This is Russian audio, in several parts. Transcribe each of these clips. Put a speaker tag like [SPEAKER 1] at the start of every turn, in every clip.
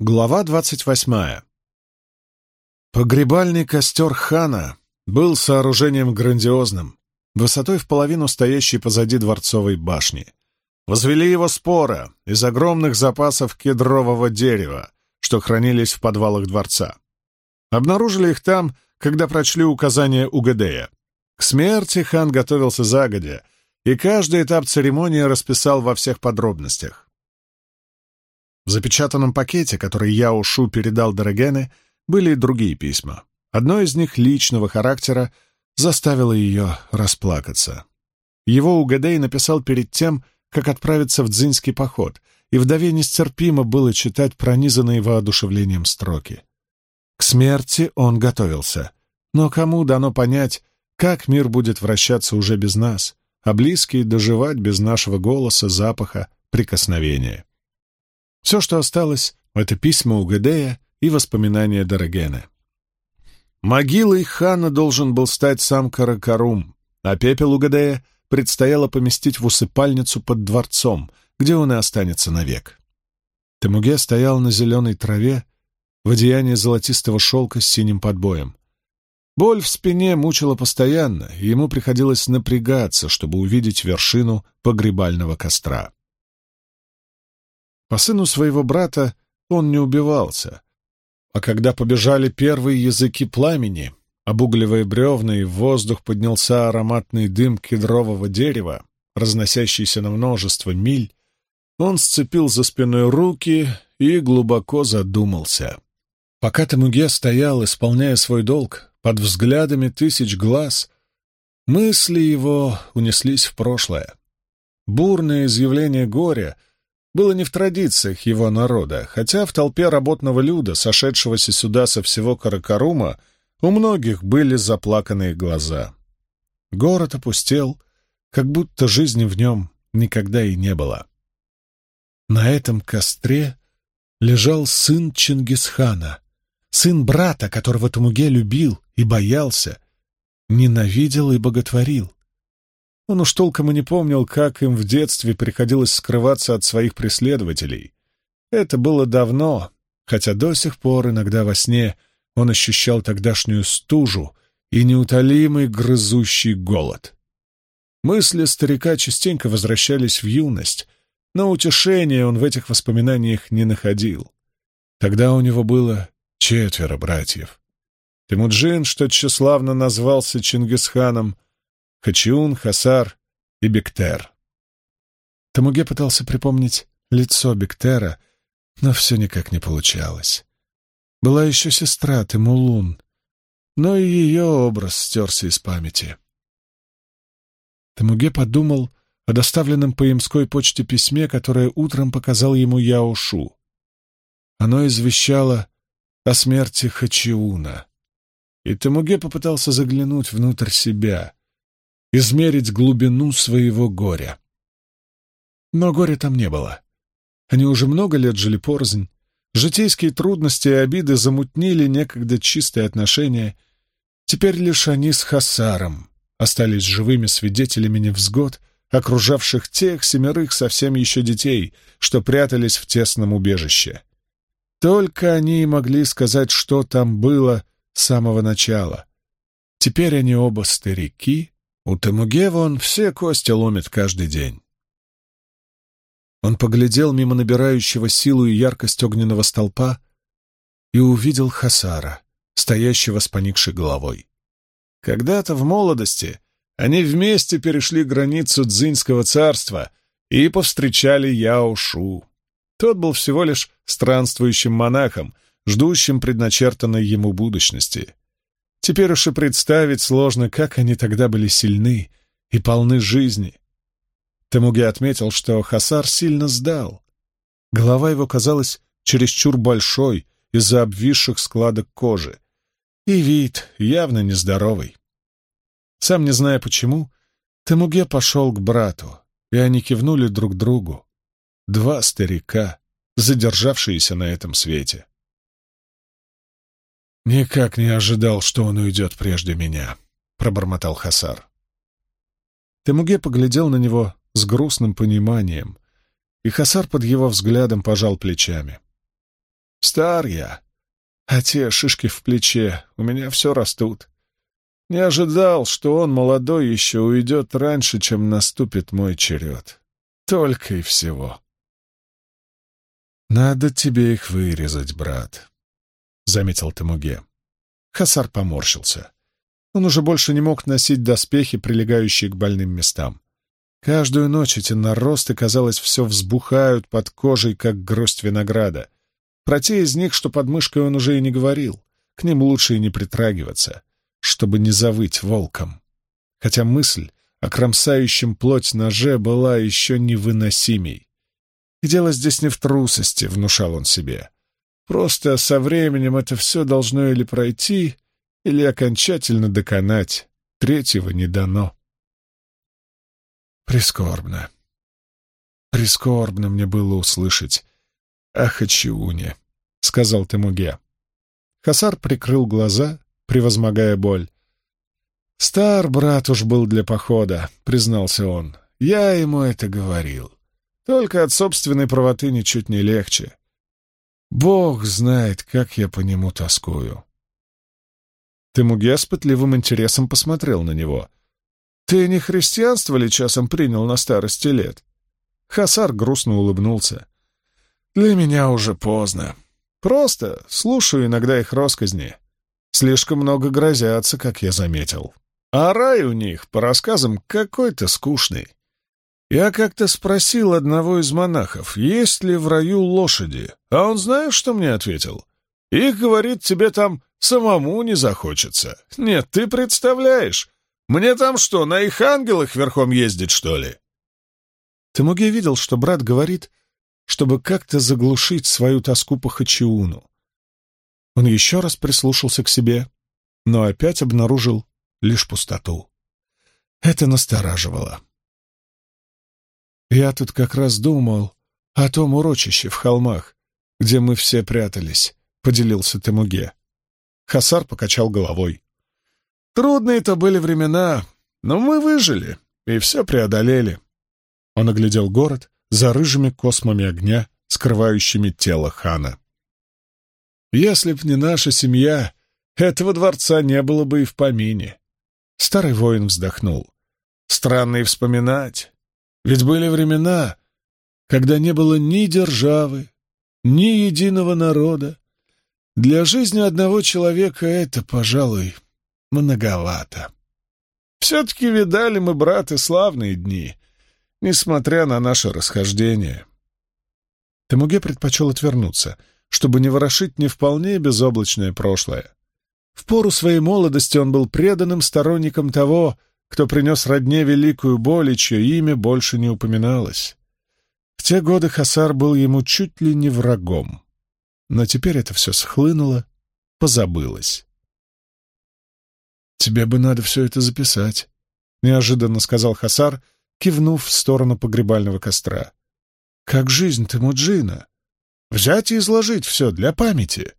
[SPEAKER 1] Глава двадцать восьмая. Погребальный костер хана был сооружением грандиозным, высотой в половину стоящей позади дворцовой башни. Возвели его спора из огромных запасов кедрового дерева, что хранились в подвалах дворца. Обнаружили их там, когда прочли указания Угадея. К смерти хан готовился загодя, и каждый этап церемонии расписал во всех подробностях. В запечатанном пакете, который я Ушу передал Дорогене, были и другие письма. Одно из них личного характера заставило ее расплакаться. Его Угадей написал перед тем, как отправиться в дзинский поход, и вдове нестерпимо было читать пронизанные воодушевлением строки. К смерти он готовился, но кому дано понять, как мир будет вращаться уже без нас, а близкие доживать без нашего голоса, запаха, прикосновения. Все, что осталось, — это письма Угадея и воспоминания Дорогена. Могилой хана должен был стать сам Каракарум, а пепел Угадея предстояло поместить в усыпальницу под дворцом, где он и останется навек. Темуге стоял на зеленой траве в одеянии золотистого шелка с синим подбоем. Боль в спине мучила постоянно, и ему приходилось напрягаться, чтобы увидеть вершину погребального костра. По сыну своего брата он не убивался. А когда побежали первые языки пламени, обугливая бревна, и в воздух поднялся ароматный дым кедрового дерева, разносящийся на множество миль, он сцепил за спиной руки и глубоко задумался. Пока Тамуге стоял, исполняя свой долг, под взглядами тысяч глаз, мысли его унеслись в прошлое. Бурное изъявление горя — было не в традициях его народа, хотя в толпе работного люда, сошедшегося сюда со всего Каракарума, у многих были заплаканные глаза. Город опустел, как будто жизни в нем никогда и не было. На этом костре лежал сын Чингисхана, сын брата, которого Тамуге любил и боялся, ненавидел и боготворил. Он уж толком и не помнил, как им в детстве приходилось скрываться от своих преследователей. Это было давно, хотя до сих пор иногда во сне он ощущал тогдашнюю стужу и неутолимый грызущий голод. Мысли старика частенько возвращались в юность, но утешения он в этих воспоминаниях не находил. Тогда у него было четверо братьев. Темуджин, что тщеславно назвался Чингисханом, Хачиун, Хасар и Бектер. Тамуге пытался припомнить лицо Бектера, но все никак не получалось. Была еще сестра Тимулун, но и ее образ стерся из памяти. Тамуге подумал о доставленном по имской почте письме, которое утром показал ему Яошу. Оно извещало о смерти Хачиуна. И Тамуге попытался заглянуть внутрь себя, измерить глубину своего горя. Но горя там не было. Они уже много лет жили порознь. Житейские трудности и обиды замутнили некогда чистые отношения. Теперь лишь они с Хасаром остались живыми свидетелями невзгод, окружавших тех семерых совсем еще детей, что прятались в тесном убежище. Только они и могли сказать, что там было с самого начала. Теперь они оба старики, у Тамугева он все кости ломит каждый день. Он поглядел мимо набирающего силу и яркость огненного столпа и увидел Хасара, стоящего с поникшей головой. Когда-то в молодости они вместе перешли границу Дзинского царства и повстречали Яошу. Тот был всего лишь странствующим монахом, ждущим предначертанной ему будущности. Теперь уж и представить сложно, как они тогда были сильны и полны жизни. Тамуге отметил, что Хасар сильно сдал. Голова его казалась чересчур большой из-за обвисших складок кожи, и вид явно нездоровый. Сам не зная почему, Тамуге пошел к брату, и они кивнули друг другу. Два старика, задержавшиеся на этом свете. «Никак не ожидал, что он уйдет прежде меня», — пробормотал Хасар. Темуге поглядел на него с грустным пониманием, и Хасар под его взглядом пожал плечами. Стар я, а те шишки в плече у меня все растут. Не ожидал, что он, молодой, еще уйдет раньше, чем наступит мой черед. Только и всего. «Надо тебе их вырезать, брат», — заметил Тамуге. Хасар поморщился. Он уже больше не мог носить доспехи, прилегающие к больным местам. Каждую ночь эти наросты, казалось, все взбухают под кожей, как гроздь винограда. Про те из них, что под мышкой, он уже и не говорил. К ним лучше и не притрагиваться, чтобы не завыть волком. Хотя мысль о кромсающем плоть ноже была еще невыносимей. И дело здесь не в трусости, внушал он себе. Просто со временем это все должно или пройти, или окончательно доконать. Третьего не дано. Прискорбно. Прискорбно мне было услышать о Хачиуне, — сказал Темуге. Хасар прикрыл глаза, превозмогая боль. «Стар брат уж был для похода», — признался он. «Я ему это говорил. Только от собственной правоты ничуть не легче. Бог знает, как я по нему тоскую. Темуге с пытливым интересом посмотрел на него. «Ты не христианство ли часом принял на старости лет?» Хасар грустно улыбнулся. «Для меня уже поздно. Просто слушаю иногда их росказни. Слишком много грозятся, как я заметил. А рай у них, по рассказам, какой-то скучный. Я как-то спросил одного из монахов, есть ли в раю лошади, а он знаешь, что мне ответил? Их, говорит, тебе там самому не захочется. Нет, ты представляешь, мне там что, на их ангелах верхом ездить, что ли? Тамуге видел, что брат говорит, чтобы как-то заглушить свою тоску по Хачиуну. Он еще раз прислушался к себе, но опять обнаружил лишь пустоту. Это настораживало. Я тут как раз думал о том урочище в холмах, где мы все прятались, — поделился Темуге. Хасар покачал головой. Трудные-то были времена, но мы выжили и все преодолели. Он оглядел город за рыжими космами огня, скрывающими тело хана. Если б не наша семья, этого дворца не было бы и в помине. Старый воин вздохнул. Странно и вспоминать. Ведь были времена, когда не было ни державы, ни единого народа. Для жизни одного человека это, пожалуй, многовато. Все-таки видали мы, браты, славные дни, несмотря на наше расхождение. Тамуге предпочел отвернуться, чтобы не ворошить не вполне безоблачное прошлое. В пору своей молодости он был преданным сторонником того, кто принес родне великую боль и чье имя больше не упоминалось. В те годы Хасар был ему чуть ли не врагом. Но теперь это все схлынуло, позабылось. «Тебе бы надо все это записать», — неожиданно сказал Хасар, кивнув в сторону погребального костра. «Как жизнь Темуджина? Взять и изложить все для памяти».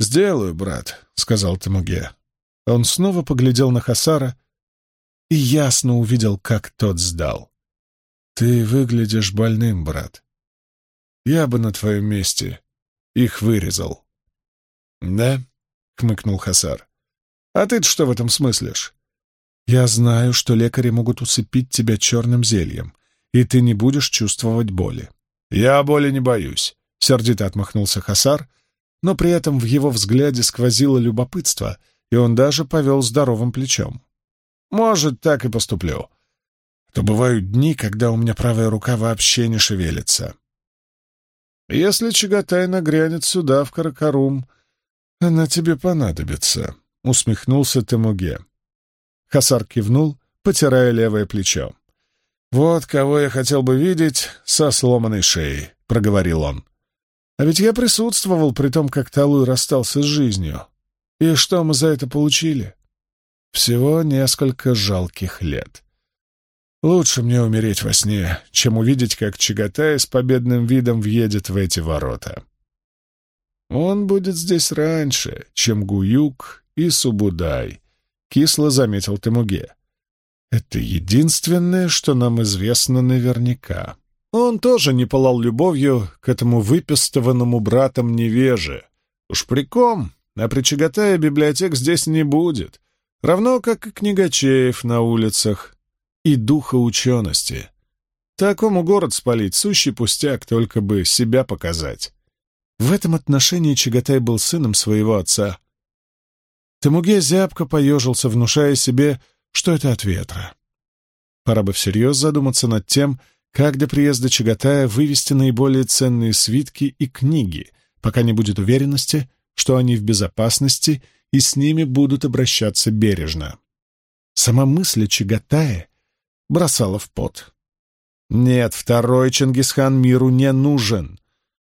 [SPEAKER 1] «Сделаю, брат», — сказал Темуге. Он снова поглядел на Хасара, и ясно увидел, как тот сдал. «Ты выглядишь больным, брат. Я бы на твоем месте их вырезал». «Да?» — хмыкнул Хасар. «А ты что в этом смыслишь?» «Я знаю, что лекари могут усыпить тебя черным зельем, и ты не будешь чувствовать боли». «Я боли не боюсь», — сердито отмахнулся Хасар, но при этом в его взгляде сквозило любопытство, и он даже повел здоровым плечом. Может, так и поступлю. То бывают дни, когда у меня правая рука вообще не шевелится. Если Чагатай нагрянет сюда, в Каракарум, она тебе понадобится, — усмехнулся Темуге. Хасар кивнул, потирая левое плечо. «Вот кого я хотел бы видеть со сломанной шеей», — проговорил он. «А ведь я присутствовал при том, как Талуй расстался с жизнью. И что мы за это получили? Всего несколько жалких лет. Лучше мне умереть во сне, чем увидеть, как Чагатай с победным видом въедет в эти ворота. Он будет здесь раньше, чем Гуюк и Субудай, — кисло заметил Темуге. Это единственное, что нам известно наверняка. Он тоже не пылал любовью к этому выпестованному братом невеже. Уж приком, а при Чагатае библиотек здесь не будет, равно как и книгачеев на улицах, и духа учености. Такому город спалить — сущий пустяк, только бы себя показать. В этом отношении Чагатай был сыном своего отца. Тамуге зябко поежился, внушая себе, что это от ветра. Пора бы всерьез задуматься над тем, как до приезда Чагатая вывести наиболее ценные свитки и книги, пока не будет уверенности, что они в безопасности и с ними будут обращаться бережно. Сама мысль о Чагатае бросала в пот. Нет, второй Чингисхан миру не нужен.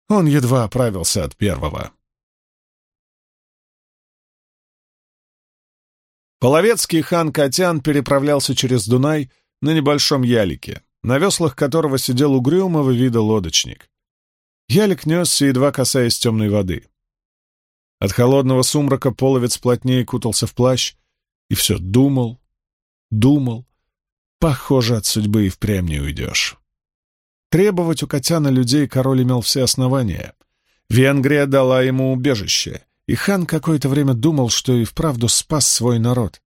[SPEAKER 1] Он едва оправился от первого. Половецкий хан Катян переправлялся через Дунай на небольшом ялике, на веслах которого сидел угрюмого вида лодочник. Ялик несся, едва касаясь темной воды. От холодного сумрака половец плотнее кутался в плащ и все думал, думал. Похоже, от судьбы и впрямь не уйдешь. Требовать у Катяна людей король имел все основания. Венгрия дала ему убежище, и хан какое-то время думал, что и вправду спас свой народ.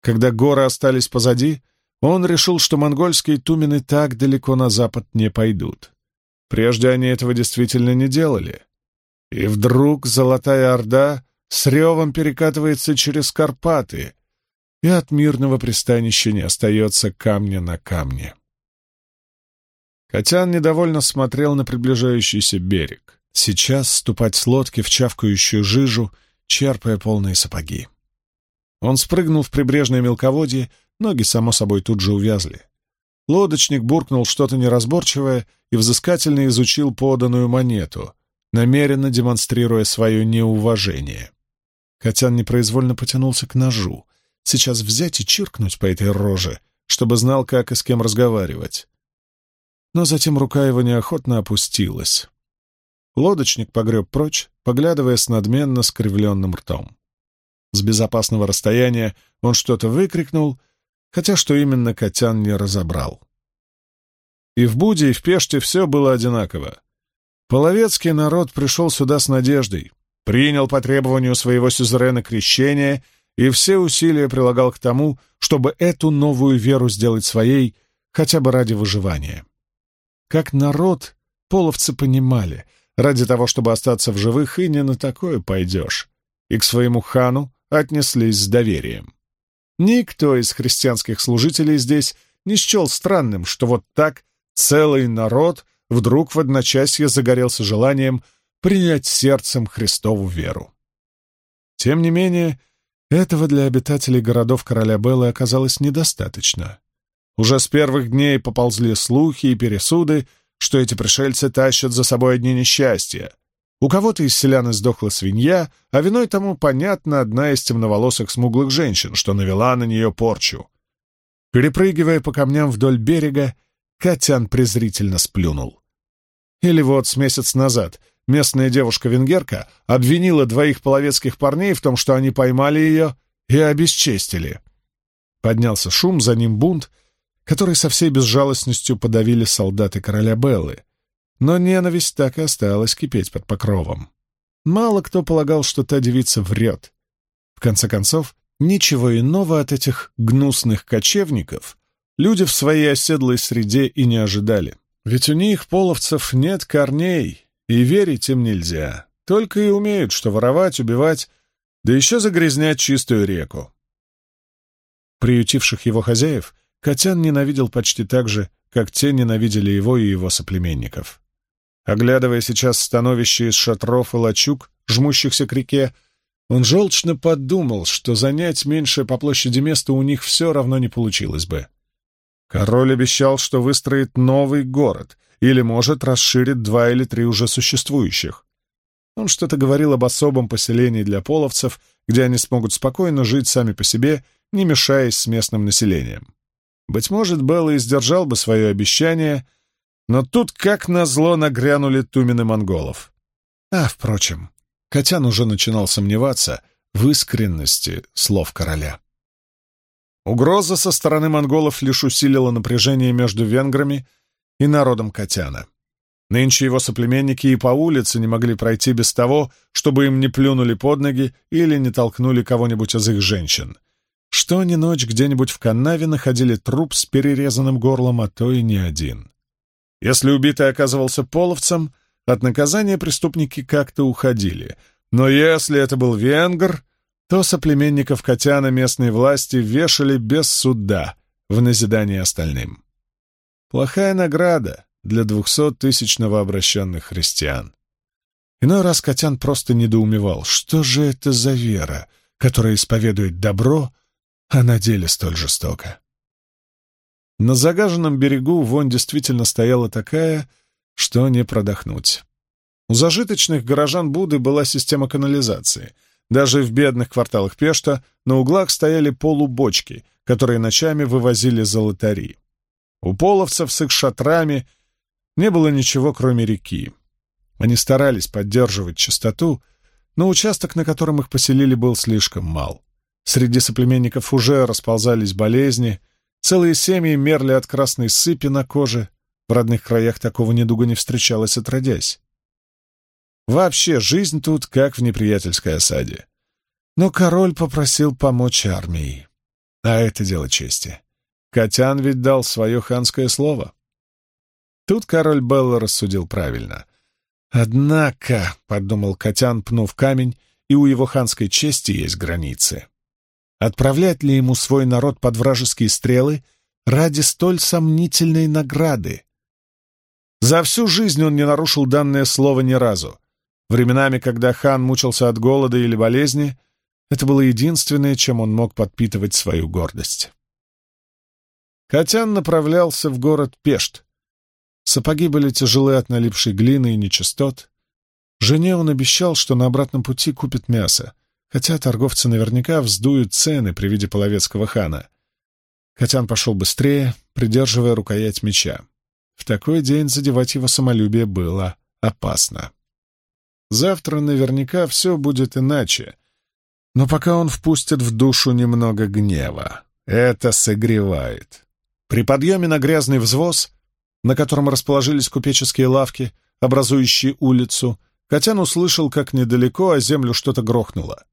[SPEAKER 1] Когда горы остались позади, он решил, что монгольские тумены так далеко на запад не пойдут. Прежде они этого действительно не делали. И вдруг Золотая Орда с ревом перекатывается через Карпаты, и от мирного пристанища не остается камня на камне. Хотя он недовольно смотрел на приближающийся берег. Сейчас ступать с лодки в чавкающую жижу, черпая полные сапоги. Он спрыгнул в прибрежное мелководье, ноги, само собой, тут же увязли. Лодочник буркнул что-то неразборчивое и взыскательно изучил поданную монету, намеренно демонстрируя свое неуважение. Котян непроизвольно потянулся к ножу. Сейчас взять и чиркнуть по этой роже, чтобы знал, как и с кем разговаривать но затем рука его неохотно опустилась. Лодочник погреб прочь, поглядывая с надменно скривленным ртом. С безопасного расстояния он что-то выкрикнул, хотя что именно Котян не разобрал. И в Буде, и в Пеште все было одинаково. Половецкий народ пришел сюда с надеждой, принял по требованию своего сюзерена крещение и все усилия прилагал к тому, чтобы эту новую веру сделать своей хотя бы ради выживания. Как народ, половцы понимали, ради того, чтобы остаться в живых, и не на такое пойдешь. И к своему хану отнеслись с доверием. Никто из христианских служителей здесь не счел странным, что вот так целый народ вдруг в одночасье загорелся желанием принять сердцем Христову веру. Тем не менее, этого для обитателей городов короля Беллы оказалось недостаточно. Уже с первых дней поползли слухи и пересуды, что эти пришельцы тащат за собой одни несчастья. У кого-то из селян издохла свинья, а виной тому, понятно, одна из темноволосых смуглых женщин, что навела на нее порчу. Перепрыгивая по камням вдоль берега, Катян презрительно сплюнул. Или вот с месяц назад местная девушка-венгерка обвинила двоих половецких парней в том, что они поймали ее и обесчестили. Поднялся шум, за ним бунт — который со всей безжалостностью подавили солдаты короля Беллы. Но ненависть так и осталась кипеть под покровом. Мало кто полагал, что та девица врет. В конце концов, ничего иного от этих гнусных кочевников люди в своей оседлой среде и не ожидали. Ведь у них, половцев, нет корней, и верить им нельзя. Только и умеют, что воровать, убивать, да еще загрязнять чистую реку. Приютивших его хозяев — Котян ненавидел почти так же, как те ненавидели его и его соплеменников. Оглядывая сейчас становище из шатров и лачуг, жмущихся к реке, он желчно подумал, что занять меньшее по площади место у них все равно не получилось бы. Король обещал, что выстроит новый город или, может, расширит два или три уже существующих. Он что-то говорил об особом поселении для половцев, где они смогут спокойно жить сами по себе, не мешаясь с местным населением. Быть может, Белла и сдержал бы свое обещание, но тут, как назло, нагрянули тумены монголов. А, впрочем, Котян уже начинал сомневаться в искренности слов короля. Угроза со стороны монголов лишь усилила напряжение между венграми и народом Котяна. Нынче его соплеменники и по улице не могли пройти без того, чтобы им не плюнули под ноги или не толкнули кого-нибудь из их женщин. Что ни ночь где-нибудь в канаве находили труп с перерезанным горлом, а то и не один. Если убитый оказывался половцем, от наказания преступники как-то уходили. Но если это был венгр, то соплеменников Котяна местные власти вешали без суда в назидание остальным. Плохая награда для двухсоттысяч новообращенных христиан. Иной раз Котян просто недоумевал, что же это за вера, которая исповедует добро, а на деле столь жестоко. На загаженном берегу вонь действительно стояла такая, что не продохнуть. У зажиточных горожан Буды была система канализации. Даже в бедных кварталах Пешта на углах стояли полубочки, которые ночами вывозили золотари. У половцев с их шатрами не было ничего, кроме реки. Они старались поддерживать чистоту, но участок, на котором их поселили, был слишком мал. Среди соплеменников уже расползались болезни, целые семьи мерли от красной сыпи на коже. В родных краях такого недуга не встречалось отродясь. Вообще, жизнь тут как в неприятельской осаде. Но король попросил помочь армии. А это дело чести. Котян ведь дал свое ханское слово. Тут король Белла рассудил правильно. «Однако», — подумал Котян, пнув камень, — «и у его ханской чести есть границы. Отправлять ли ему свой народ под вражеские стрелы ради столь сомнительной награды? За всю жизнь он не нарушил данное слово ни разу. Временами, когда хан мучился от голода или болезни, это было единственное, чем он мог подпитывать свою гордость. Котян направлялся в город Пешт, Сапоги были тяжелы от налипшей глины и нечистот. Жене он обещал, что на обратном пути купит мясо, хотя торговцы наверняка вздуют цены при виде половецкого хана. Котян пошел быстрее, придерживая рукоять меча. В такой день задевать его самолюбие было опасно. Завтра наверняка все будет иначе, но пока он впустит в душу немного гнева. Это согревает. При подъеме на грязный взвоз на котором расположились купеческие лавки, образующие улицу, Котян услышал, как недалеко о землю что-то грохнуло.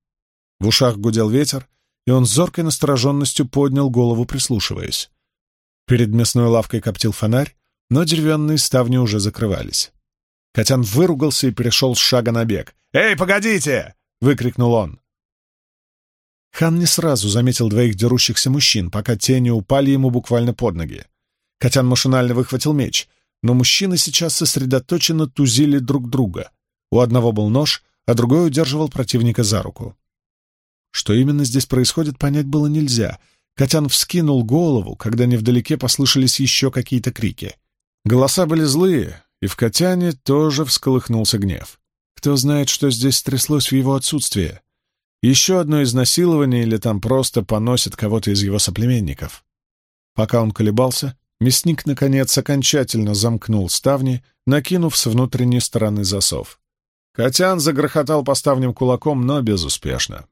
[SPEAKER 1] В ушах гудел ветер, и он зоркой настороженностью поднял голову, прислушиваясь. Перед мясной лавкой коптил фонарь, но деревянные ставни уже закрывались. Котян выругался и перешел с шага на бег. «Эй, погодите!» — выкрикнул он. Хан не сразу заметил двоих дерущихся мужчин, пока тени упали ему буквально под ноги. Котян машинально выхватил меч, но мужчины сейчас сосредоточенно тузили друг друга. У одного был нож, а другой удерживал противника за руку. Что именно здесь происходит, понять было нельзя. Котян вскинул голову, когда невдалеке послышались еще какие-то крики. Голоса были злые, и в Котяне тоже всколыхнулся гнев. Кто знает, что здесь стряслось в его отсутствие? Еще одно изнасилование или там просто поносят кого-то из его соплеменников? Пока он колебался, Мясник, наконец, окончательно замкнул ставни, накинув с внутренней стороны засов. Котян загрохотал по ставням кулаком, но безуспешно.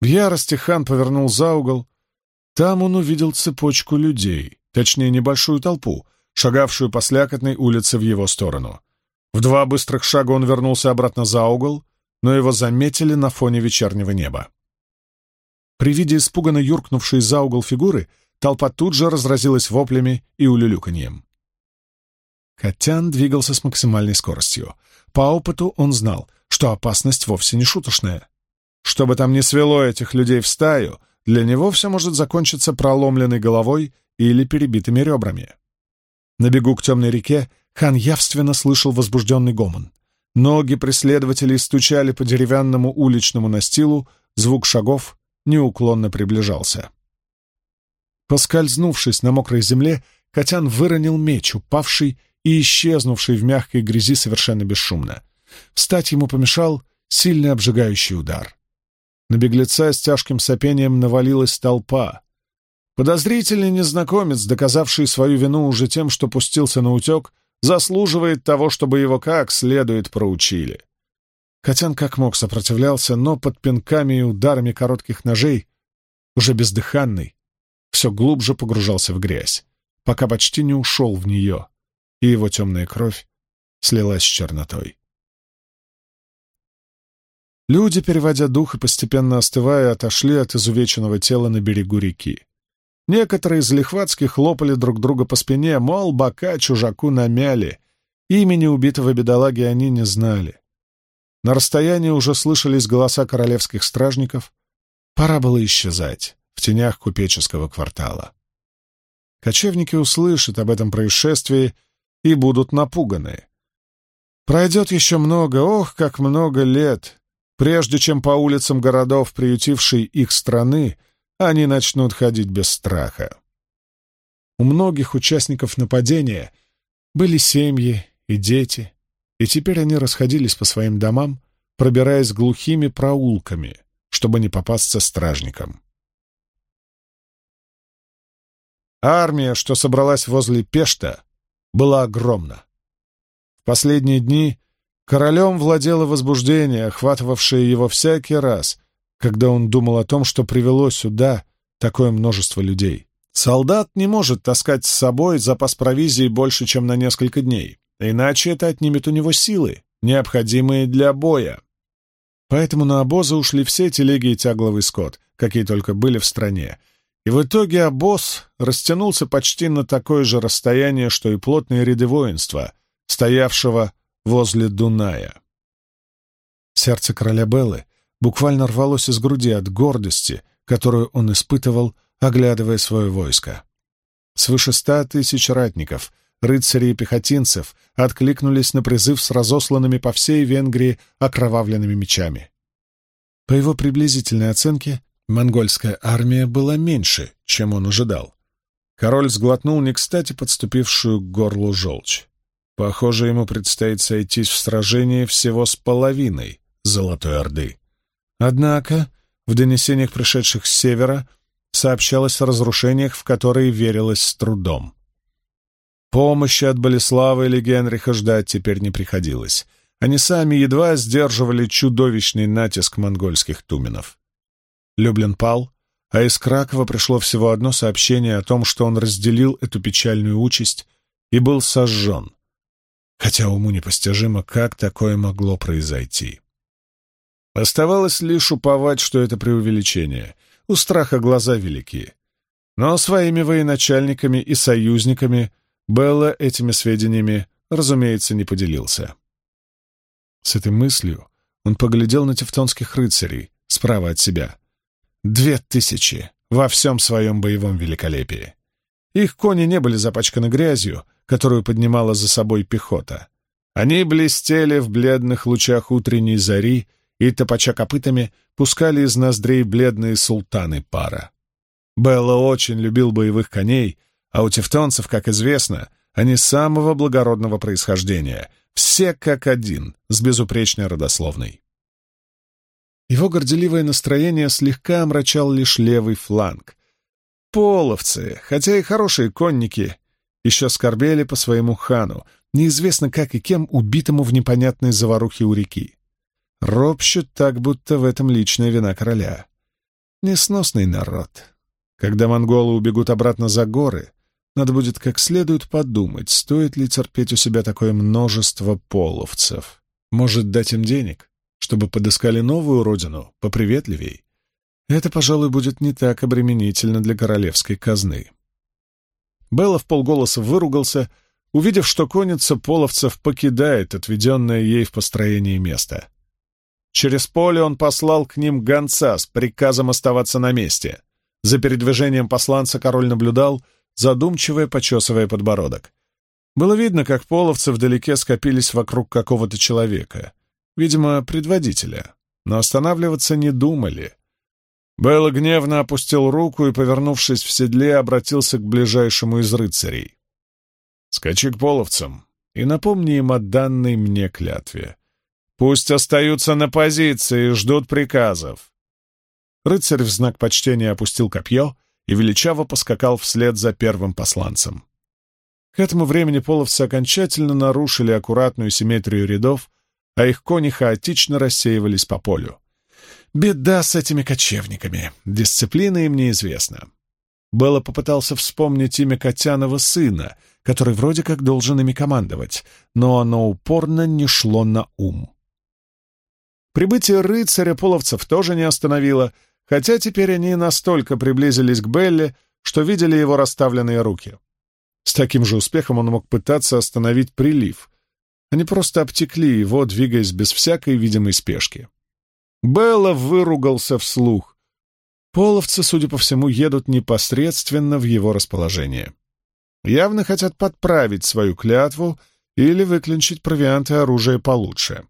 [SPEAKER 1] В ярости хан повернул за угол. Там он увидел цепочку людей, точнее, небольшую толпу, шагавшую по слякотной улице в его сторону. В два быстрых шага он вернулся обратно за угол, но его заметили на фоне вечернего неба. При виде испуганно юркнувшей за угол фигуры Толпа тут же разразилась воплями и улюлюканьем. Котян двигался с максимальной скоростью. По опыту он знал, что опасность вовсе не шуточная. Что бы там ни свело этих людей в стаю, для него все может закончиться проломленной головой или перебитыми ребрами. На бегу к темной реке хан явственно слышал возбужденный гомон. Ноги преследователей стучали по деревянному уличному настилу, звук шагов неуклонно приближался. Поскользнувшись на мокрой земле, Котян выронил меч, упавший и исчезнувший в мягкой грязи совершенно бесшумно. Встать ему помешал сильный обжигающий удар. На беглеца с тяжким сопением навалилась толпа. Подозрительный незнакомец, доказавший свою вину уже тем, что пустился на утек, заслуживает того, чтобы его как следует проучили. Котян как мог сопротивлялся, но под пинками и ударами коротких ножей, уже бездыханный, все глубже погружался в грязь. пока почти не ушел в нее, и его темная кровь слилась с чернотой. Люди, переводя дух и постепенно остывая, отошли от изувеченного тела на берегу реки. Некоторые из лихватских хлопали друг друга по спине, мол, бока чужаку намяли. Имени убитого бедолаги они не знали. На расстоянии уже слышались голоса королевских стражников. Пора было исчезать в тенях купеческого квартала. Кочевники услышат об этом происшествии и будут напуганы. Пройдет еще много, ох, как много лет, Прежде чем по улицам городов, приютившей их страны, они начнут ходить без страха. У многих участников нападения были семьи и дети, и теперь они расходились по своим домам, пробираясь глухими проулками, чтобы не попасться стражникам. Армия, что собралась возле Пешта, была огромна. В последние дни Королем владело возбуждение, охватывавшее его всякий раз, когда он думал о том, что привело сюда такое множество людей. Солдат не может таскать с собой запас провизии больше, чем на несколько дней, иначе это отнимет у него силы, необходимые для боя. Поэтому на обозы ушли все телеги и тягловый скот, какие только были в стране, и в итоге обоз растянулся почти на такое же расстояние, что и плотные ряды воинства, стоявшего возле Дуная. Сердце короля Беллы буквально рвалось из груди от гордости, которую он испытывал, оглядывая свое войско. Свыше ста тысяч ратников, рыцарей и пехотинцев откликнулись на призыв с разосланными по всей Венгрии окровавленными мечами. По его приблизительной оценке, монгольская армия была меньше, чем он ожидал. Король сглотнул не кстати подступившую к горлу желчь. Похоже, ему предстоит сойтись в сражении всего с половиной Золотой Орды. Однако в донесениях, пришедших с севера, сообщалось о разрушениях, в которые верилось с трудом. Помощи от Болеслава или Генриха ждать теперь не приходилось. Они сами едва сдерживали чудовищный натиск монгольских туменов. Люблин пал, а из Кракова пришло всего одно сообщение о том, что он разделил эту печальную участь и был сожжен, хотя уму непостижимо, как такое могло произойти. Оставалось лишь уповать, что это преувеличение. У страха глаза велики. Но своими военачальниками и союзниками Белла этими сведениями, разумеется, не поделился. С этой мыслью он поглядел на тевтонских рыцарей справа от себя. Две тысячи во всем своем боевом великолепии. Их кони не были запачканы грязью, которую поднимала за собой пехота. Они блестели в бледных лучах утренней зари и, топача копытами, пускали из ноздрей бледные султаны пара. Белла очень любил боевых коней, а у тевтонцев, как известно, они самого благородного происхождения, все как один, с безупречной родословной. Его горделивое настроение слегка омрачал лишь левый фланг. Половцы, хотя и хорошие конники, еще скорбели по своему хану, неизвестно как и кем, убитому в непонятной заварухе у реки. Ропщут так, будто в этом личная вина короля. Несносный народ. Когда монголы убегут обратно за горы, надо будет как следует подумать, стоит ли терпеть у себя такое множество половцев. Может, дать им денег, чтобы подыскали новую родину, поприветливей? Это, пожалуй, будет не так обременительно для королевской казны. Белла в полголоса выругался, увидев, что конница половцев покидает отведенное ей в построении место. Через поле он послал к ним гонца с приказом оставаться на месте. За передвижением посланца король наблюдал, задумчиво почесывая подбородок. Было видно, как половцы вдалеке скопились вокруг какого-то человека, видимо, предводителя, но останавливаться не думали — Белла гневно опустил руку и, повернувшись в седле, обратился к ближайшему из рыцарей. «Скачи к половцам и напомни им о данной мне клятве. Пусть остаются на позиции и ждут приказов». Рыцарь в знак почтения опустил копье и величаво поскакал вслед за первым посланцем. К этому времени половцы окончательно нарушили аккуратную симметрию рядов, а их кони хаотично рассеивались по полю. Беда с этими кочевниками. Дисциплина им неизвестна. Белла попытался вспомнить имя Котянова сына, который вроде как должен ими командовать, но оно упорно не шло на ум. Прибытие рыцаря половцев тоже не остановило, хотя теперь они настолько приблизились к Белле, что видели его расставленные руки. С таким же успехом он мог пытаться остановить прилив. Они просто обтекли его, двигаясь без всякой видимой спешки. Белла выругался вслух. Половцы, судя по всему, едут непосредственно в его расположение. Явно хотят подправить свою клятву или выклинчить провианты и оружие получше.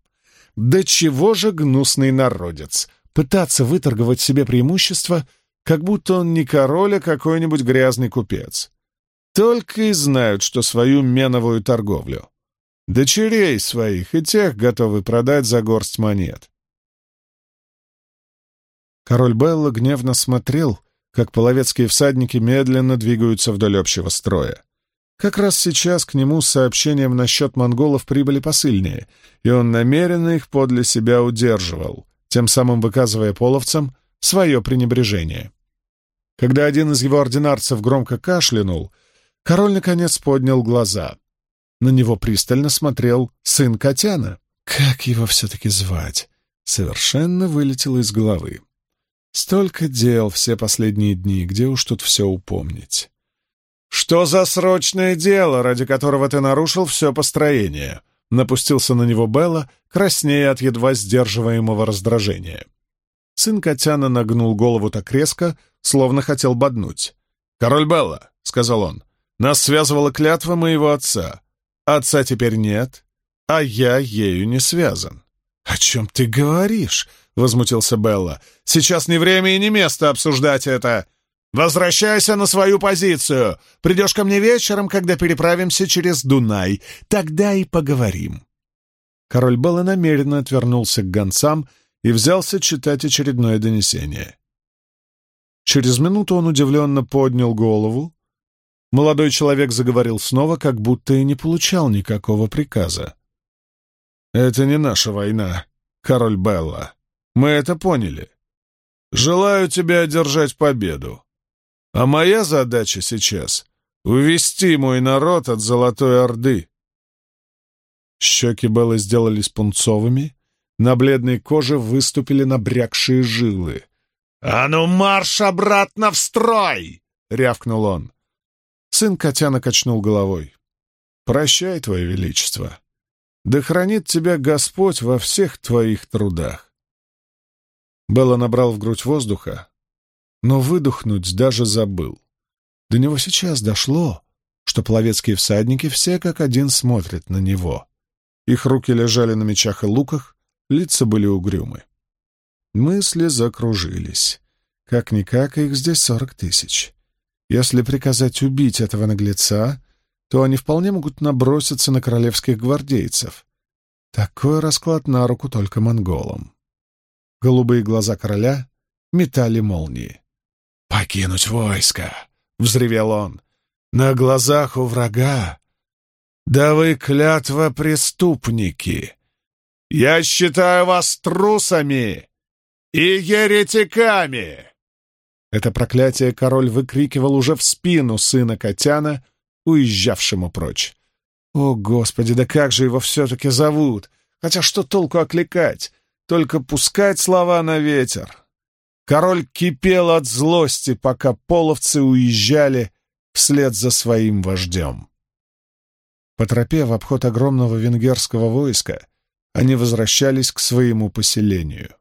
[SPEAKER 1] Да чего же гнусный народец! Пытаться выторговать себе преимущество, как будто он не король, а какой-нибудь грязный купец. Только и знают, что свою меновую торговлю. Дочерей своих и тех готовы продать за горсть монет. Король Белла гневно смотрел, как половецкие всадники медленно двигаются вдоль общего строя. Как раз сейчас к нему с сообщением насчет монголов прибыли посыльные, и он намеренно их подле себя удерживал, тем самым выказывая половцам свое пренебрежение. Когда один из его ординарцев громко кашлянул, король наконец поднял глаза. На него пристально смотрел сын Котяна. Как его все-таки звать? Совершенно вылетело из головы. Столько дел все последние дни, где уж тут все упомнить. «Что за срочное дело, ради которого ты нарушил все построение?» Напустился на него Белла, краснея от едва сдерживаемого раздражения. Сын Котяна нагнул голову так резко, словно хотел боднуть. «Король Белла», — сказал он, — «нас связывала клятва моего отца. Отца теперь нет, а я ею не связан». «О чем ты говоришь?» — возмутился Белла. «Сейчас не время и не место обсуждать это. «Возвращайся на свою позицию! Придешь ко мне вечером, когда переправимся через Дунай. Тогда и поговорим». Король Белла намеренно отвернулся к гонцам и взялся читать очередное донесение. Через минуту он удивленно поднял голову. Молодой человек заговорил снова, как будто и не получал никакого приказа. «Это не наша война, король Белла. Мы это поняли. Желаю тебе одержать победу. А моя задача сейчас — увести мой народ от Золотой Орды. Щеки Беллы сделались пунцовыми, на бледной коже выступили набрякшие жилы. «А ну марш обратно в строй!» — рявкнул он. Сын Котяна качнул головой. «Прощай, Твое Величество. Да хранит тебя Господь во всех твоих трудах». Белла набрал в грудь воздуха, но выдохнуть даже забыл. До него сейчас дошло, что половецкие всадники все как один смотрят на него. Их руки лежали на мечах и луках, лица были угрюмы. Мысли закружились. Как-никак, их здесь сорок тысяч. Если приказать убить этого наглеца, то они вполне могут наброситься на королевских гвардейцев. Такой расклад на руку только монголам. Голубые глаза короля метали молнии. «Покинуть войско!» — взревел он. «На глазах у врага! Да вы клятва преступники! Я считаю вас трусами и еретиками!» Это проклятие король выкрикивал уже в спину сына Котяна, уезжавшему прочь. «О, Господи, да как же его все-таки зовут? Хотя что толку окликать? Только пускать слова на ветер. Король кипел от злости, пока половцы уезжали вслед за своим вождем. По тропе в обход огромного венгерского войска они возвращались к своему поселению.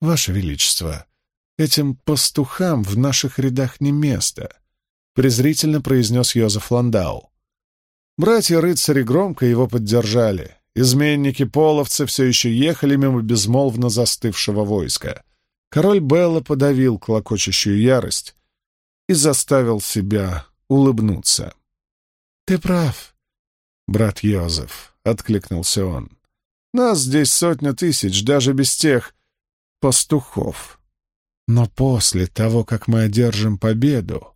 [SPEAKER 1] «Ваше Величество, этим пастухам в наших рядах не место», — презрительно произнес Йозеф Ландау. Братья-рыцари громко его поддержали. Изменники-половцы все еще ехали мимо безмолвно застывшего войска. Король Белла подавил клокочущую ярость и заставил себя улыбнуться. — Ты прав, брат Йозеф, — откликнулся он. — Нас здесь сотня тысяч, даже без тех пастухов. Но после того, как мы одержим победу,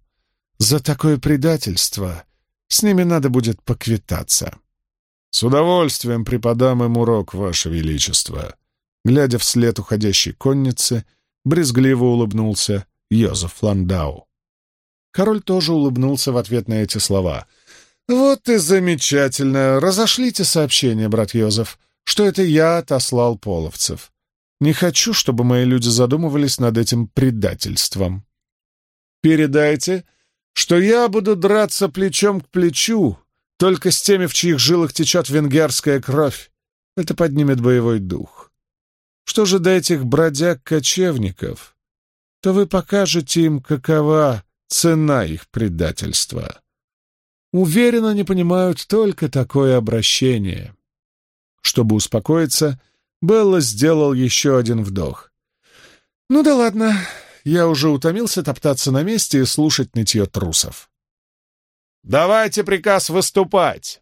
[SPEAKER 1] за такое предательство с ними надо будет поквитаться. — «С удовольствием преподам им урок, Ваше Величество!» Глядя вслед уходящей конницы, брезгливо улыбнулся Йозеф Ландау. Король тоже улыбнулся в ответ на эти слова. «Вот и замечательно! Разошлите сообщение, брат Йозеф, что это я отослал половцев. Не хочу, чтобы мои люди задумывались над этим предательством. Передайте, что я буду драться плечом к плечу, только с теми, в чьих жилах течет венгерская кровь. Это поднимет боевой дух. Что же до этих бродяг-кочевников, то вы покажете им, какова цена их предательства. Уверенно не понимают только такое обращение. Чтобы успокоиться, Белла сделал еще один вдох. «Ну да ладно, я уже утомился топтаться на месте и слушать нытье трусов». «Давайте приказ выступать!»